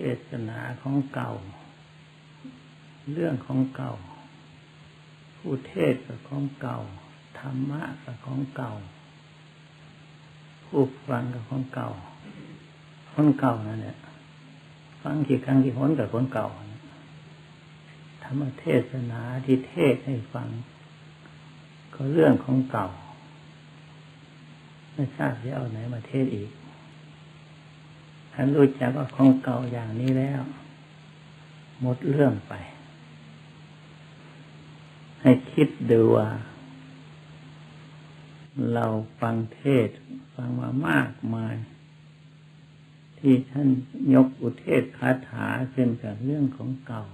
ทศนาของเก่า เรื่องของเก่า ผู้เทศกับของเก่า ธรรมะกับของเก่า ผู้ฟังกับของเก่า คนเก่านั่นแหละฟังกี่ครั้งกี่หนกับคนเก่าธรรมเทศนาที่เทศให้ฟัง ก็เรื่องของเก่า ไม่ทราบจะเอาไหนมาเทศอีก ท่านรู้จักว่าของเก่าอย่างนี้แล้ว หมดเรื่องไป ให้คิดดูว่า เราฟังเทศ ฟังมามากมาย ที่ท่านยกอุเทศคาถาขึ้นกับเรื่องของเก่า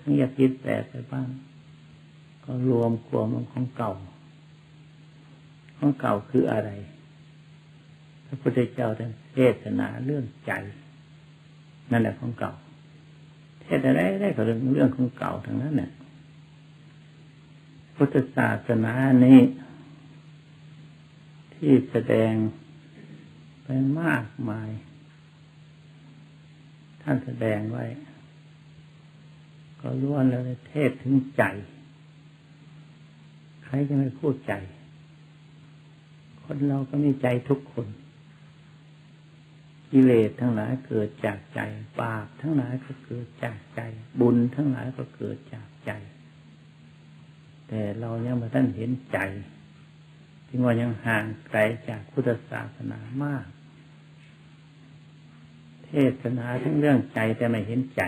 ทั้งยาพิษแตกไปบ้าง ก็รวมกลัวมันของเก่า ของเก่าคืออะไร พระพุทธเจ้าท่านเทศนาเรื่องใจ นั่นแหละของเก่า เทศอะไรได้ก็เรื่องเรื่องของเก่าทั้งนั้นเนี่ยพุทธศาสนานี้ที่แสดงเป็นมากมาย ท่านแสดงไว้ ก็ล้วนแล้วเทศถึงใจ ใครจะไม่พูดใจ คนเราก็มีใจทุกคน กิเลสทั้งหลายเกิดจากใจ บาปทั้งหลายก็เกิดจากใจ บุญทั้งหลายก็เกิดจากใจ แต่เรายังไม่ท่านเห็นใจจึงว่ายังห่างไกลจากพุทธศาสนามาก เทศนาทั้งเรื่องใจแต่ไม่เห็นใจ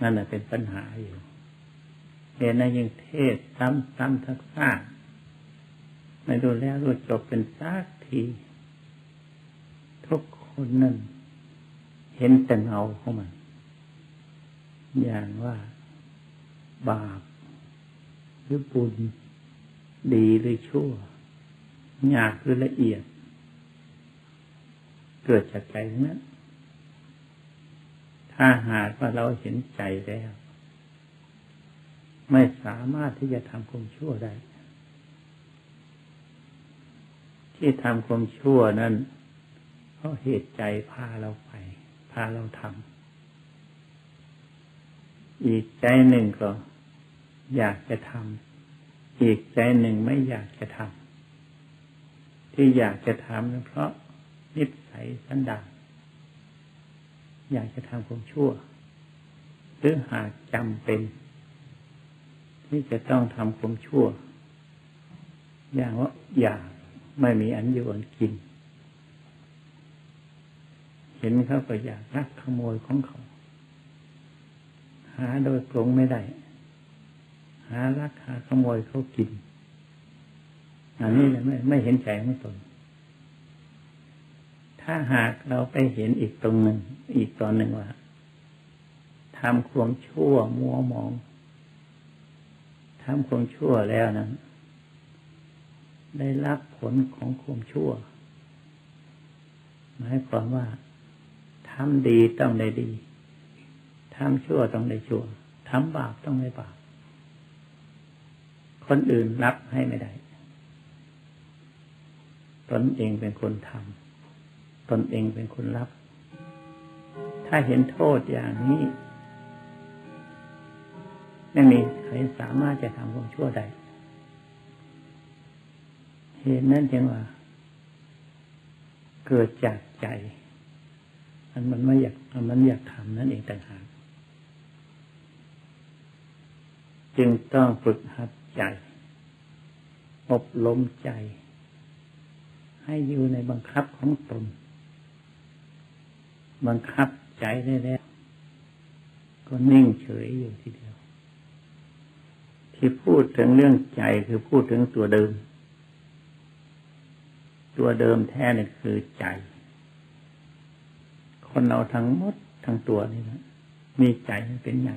นั่นแหะเป็นปัญหาอยู่เห็นนะยังเทศซ้ำซ้ำทักษะไม่ดูแล้วรู้จบเป็นสักที ทุกคนนั่นเห็นแต่เงาของมัน อย่างว่าบาปหรือบุญดีหรือชั่วยากหรือละเอียด เกิดจากใจนั้นถ้าหากว่าเราเห็นใจแล้ว ไม่สามารถที่จะทำความชั่วได้ ที่ทำความชั่วนั้น ราะเหตุใจพาเราไป พาเราทำอีกใจหนึ่งก็ อยากจะทำอีกใจหนึ่งไม่อยากจะทำที่อยากจะทำเพราะนิสัยสันดานอยากจะทำความชั่ว หรือหากจำเป็น ที่จะต้องทำความชั่ว อย่างว่าอยากไม่มีอันอยู่อันกิน เห็นเขาก็อยากรักขโมยของเขา หาโดยตรงไม่ได้ หารักหาขโมยเขากิน อันนี้ไม่ไม่เห็นใจของตน ถ้าหากเราไปเห็นอีกตรงหนึ่งอีกตอนหนึ่งว่าทำความชั่วมัวมองทำความชั่วแล้วนั้นได้รับผลของความชั่วหมายความว่า ทำดีต้องได้ดีทำชั่วต้องได้ชั่วทำบาปต้องได้บาปคนอื่นรับให้ไม่ได้ ตนเองเป็นคนทำตนเองเป็นคนรับ ถ้าเห็นโทษอย่างนี้ ไม่มีใครสามารถจะทำความชั่วได้เห็นนั่นจึงว่า เกิดจากใจ มันมันไม่อยากมันอยากทำนั่นเองต่างหากจึงต้องฝึกหัดใจอบรมใจ ให้อยู่ในบังคับของตน บังคับใจได้แล้ว ก็นิ่งเฉยอยู่ทีเดียว ที่พูดถึงเรื่องใจคือพูดถึงตัวเดิม ตัวเดิมแท้เนี่ยคือใจ คนเราทั้งหมดทั้งตัวนี่นะมีใจเป็นใหญ่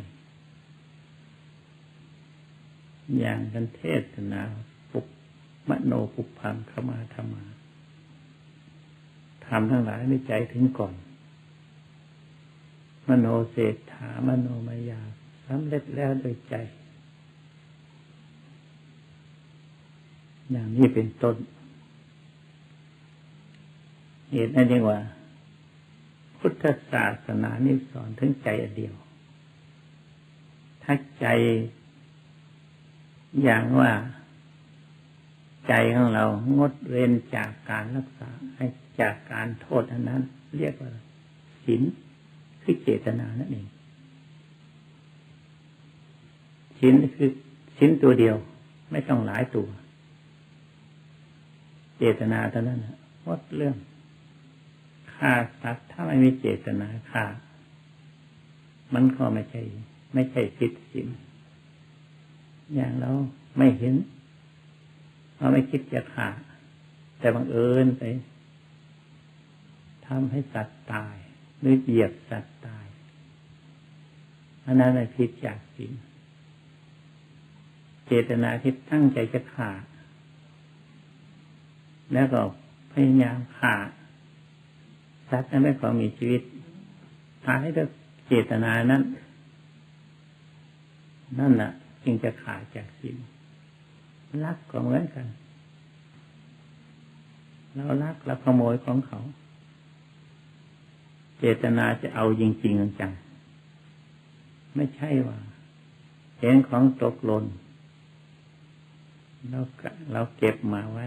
อย่างกันเทศนาปุกมโนปุกพังเข้ามาธรรมาทำทั้งหลายในใจถึงก่อน มโนเศรษฐามโนมายาสำเร็จแล้วโดยใจ อย่างนี้เป็นต้น เหตุนั้นจึงว่า พุทธศาสนานี่สอนถึงใจเดียว ถ้าใจอย่างว่าใจของเรางดเว้นจากการรักษาให้จากการโทษอันนั้น เรียกว่าศีลคือเจตนานั่นเองศีลคือศีลตัวเดียว ไม่ต้องหลายตัว เจตนาเท่านั้นหมดเรื่อง ฆ่าสัตว์ถ้าไม่มีเจตนาฆ่า มันก็ไม่ใช่ ไม่ใช่ผิดศีลอย่างเราไม่เห็นเราไม่คิดจะฆ่า แต่บังเอิญไปทำให้สัตว์ตายหรือเหยียบสัตว์ตายอันนั้นไม่ผิดจากศีลเจตนาที่ตั้งใจจะฆ่า แล้วก็พยายามฆ่า สัตว์นั้นไม่ของมีชีวิตตายด้วยเจตนานั้น นั่นแหละจึงจะขาดจากศีลรักก็เหมือนกัน เรารักเราขโมยของเขา เจตนาจะเอาจริงๆจังไม่ใช่ว่าเห็นของตกหล่นเราเราเก็บมาไว้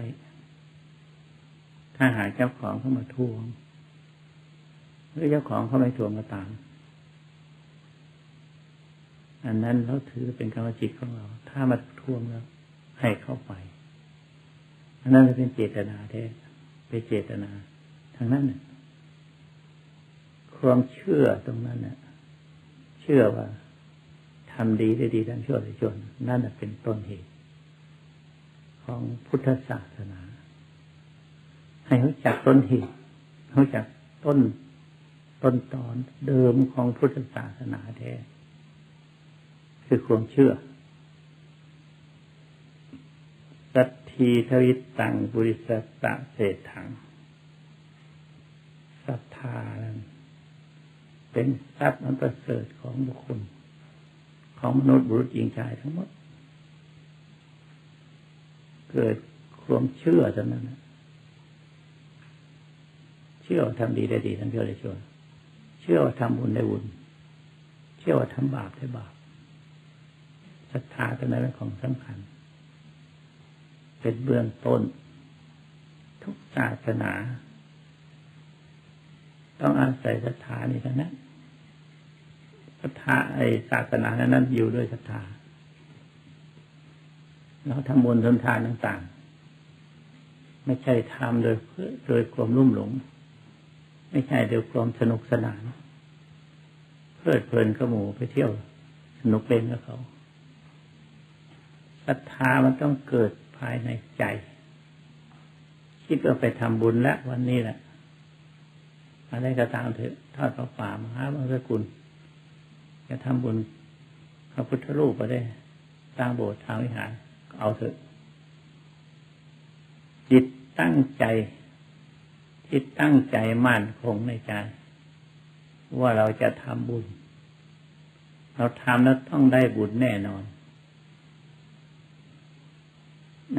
ถ้าหาเจ้าของเข้ามาทวง หรือเจ้าของเขาไม่ทวงก็ตาม อันนั้นเราถือเป็นกรรมจิตของเรา ถ้ามาทวงแล้วให้เข้าไป อันนั้นจะเป็นเจตนาแท้เป็นเจตนาทางนั้นความเชื่อตรงนั้นเนี่ยเชื่อว่าทำดีได้ดีทำชั่วได้ชั่วนั่นเป็นต้นเหตุ ของพุทธศาสนา ให้รู้จักต้นเหตุรู้จักต้น ต้นตอนเดิมของพุทธศาสนาแท้คือความเชื่อ สัตทีทวิตตังบุริสตะเศษถังศรัทธานั้นเป็นทรัพย์อันประเสริฐของบุคคล ของมนุษย์บุรุษหญิงชายทั้งหมด เกิดความเชื่อเท่านั้น เชื่อทำดีได้ดีทำชั่วได้ชั่ว เชื่อว่าทำบุญได้บุญ เชื่อว่าทำบาปได้บาปศรัทธาเท่านั้นเป็นของสำคัญ เป็นเบื้องต้น ทุกศาสนา ต้องอาศัยศรัทธานี่ทั้งนั้นศรัทธาไอศาสนานั้นอยู่ด้วยศรัทธาเราทำบุญทำทานต่างๆ ไม่ใช่ทำโดยโดยความรุ่มหลง ไม่ใช่โดยความสนุกสนาน เพลิดเพลินขโมไปเที่ยว สนุกเล่นกับเขาศรัทธามันต้องเกิดภายในใจ คิดว่าไปทำบุญแล้ววันนี้แหละอะไรก็ตามเถอะทอดพระป่ามหาบางสกุลจะทำบุญพระพุทธรูปก็ได้สร้างโบสถ์ทางวิหารก็เอาเถอะ จิตตั้งใจ จิตตั้งใจมั่นคงในใจ ว่าเราจะทำบุญ เราทำแล้วต้องได้บุญแน่นอน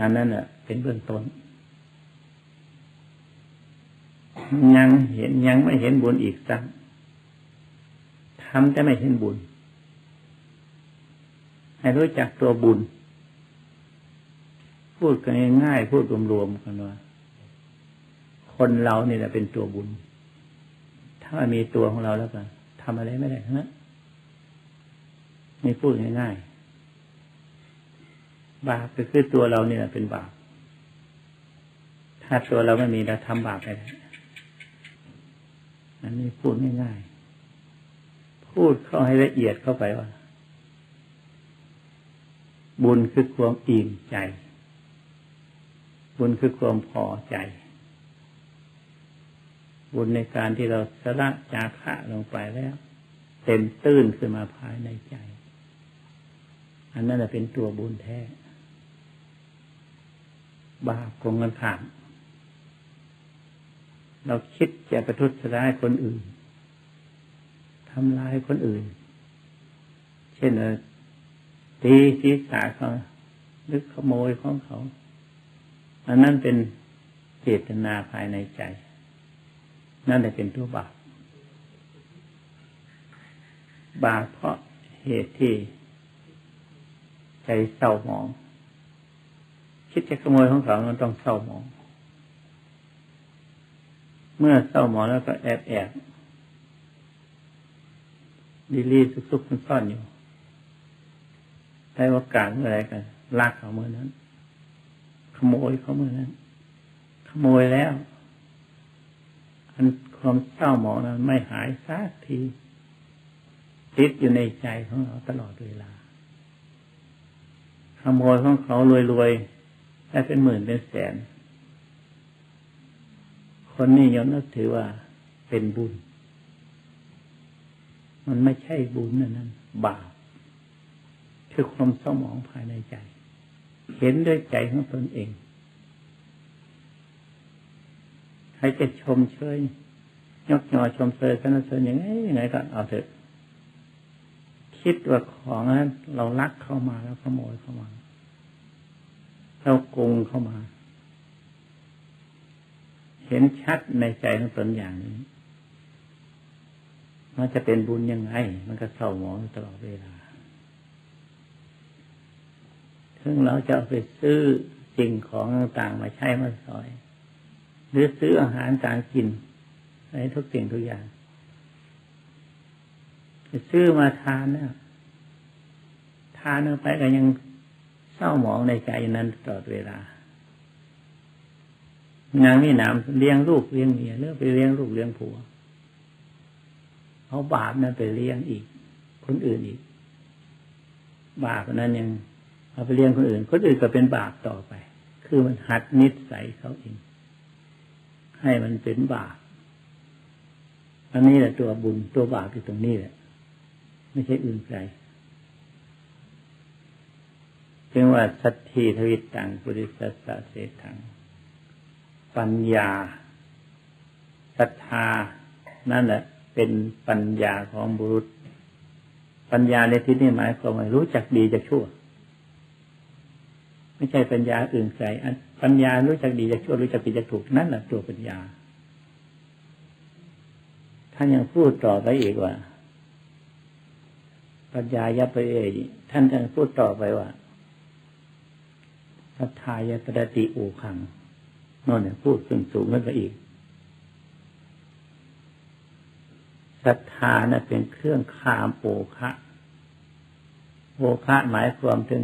อันนั้นแหละเป็นเบื้องต้น ยังเห็นยังไม่เห็นบุญอีกสักทำแต่ไม่เห็นบุญ ให้รู้จักตัวบุญ พูดกันง่ายๆพูดรวมๆกันว่า คนเราเนี่แหละเป็นตัวบุญ ถ้ามีตัวของเราแล้วก็ทำอะไรไม่ได้ทั้งนั้นนี่พูดง่ายๆ บาปก็คือตัวเราเนี่ยเป็นบาป ถ้าตัวเราไม่มีเราทำบาปไปแล้อันนี้พูดง่ายๆ พูดเข้าให้ละเอียดเข้าไปว่า บุญคือความอิ่มใจ บุญคือความพอใจ บุญในการที่เราสละจาคะลงไปแล้ว เต็มตื้นขึ้นมาภายในใจ อันนั้นเป็นตัวบุญแท้ บาปกงกันข้ามเราคิดจะประทุษร้ายคนอื่นทำร้ายคนอื่น เช่นตีศีรษะเขาหรือขโมยของเขา อันนั้นเป็นเจตนาภายในใจ นั่นแหละเป็นตัวบาปบาปเพราะเหตุที่ ใจเศร้าหมอง คิดจะขโมยของเขามันต้องเศร้าหมอง เมื่อเศร้าหมองแล้วก็แอบแอบดีลีซุกซุกมันซ่อนอยู่ได้ว่ากาสเมื่อไรกันลากเขาเมื่อนั้น ขโมยเขาเมื่อนั้น ขโมยแล้วันความเศร้าหมองนั้นไม่หายสักที ติดอยู่ในใจของเราตลอดเวลาขโมยของเขารวยๆได้เป็นหมื่นเป็นแสน คนนี้ยอมนับถือว่าเป็นบุญ มันไม่ใช่บุญนั่นนั่นบาปคือความเศร้าหมองภายในใจ เห็นด้วยใจของตนเอง ใครจะชมเชยยกยอชมเชยสนเสริญอย่างไงยังไงก็เอาเถอะคิดว่าของนั้นเราลักเข้ามาแล้วขโมยเข้ามาเราโกงเข้ามา เห็นชัดในใจของตนอย่างนี้มันจะเป็นบุญยังไง มันก็เศร้าหมองตลอดเวลาถึงเราจะไปซื้อสิ่งของต่างๆมาใช้มาสอย หรือซื้ออาหารต่างกินในทุกสิ่งทุกอย่างจะซื้อมาทานเนี่ยทานไปก็ยังเศร้าหมองในใจนั้นตลอดเวลางานนี่หนามเลี้ยงลูกเลี้ยงเมียเลือกไปเลี้ยงลูกเลี้ยงผัวเอาบาปนั้นไปเลี้ยงอีก คนอื่นอีก บาปนั้นยังเอาไปเลี้ยงคนอื่น คนอื่นก็เป็นบาปต่อไป คือมันหัดนิสัยเขาเอง ให้มันเป็นบาปอันนี้แหละตัวบุญตัวบาปอยู่ตรงนี้แหละ ไม่ใช่อื่นไกลจึงว่าสัตถีทวิตตังปุริสัสสะเสถัง ปัญญาศรัทธา นั่นแหละ เป็นปัญญาของบุรุษ ปัญญาในที่นี้หมายความว่ารู้จักดีจักชั่ว ไม่ใช่ปัญญาอื่นไกลปัญญารู้จักดีจักชั่วรู้จักผิดจักถูกนั่นแหละตัวปัญญา ท่านยังพูดต่อไปอีกว่า ปัญญายับไปเอยท่านยังพูดต่อไปว่าสัทธายตระติอูขังนั่นเนี่ยพูดขึ้นสูงขึ้นไปอีกศรัทธาน่ะเป็นเครื่องขามโอคะโอคะหมายความถึง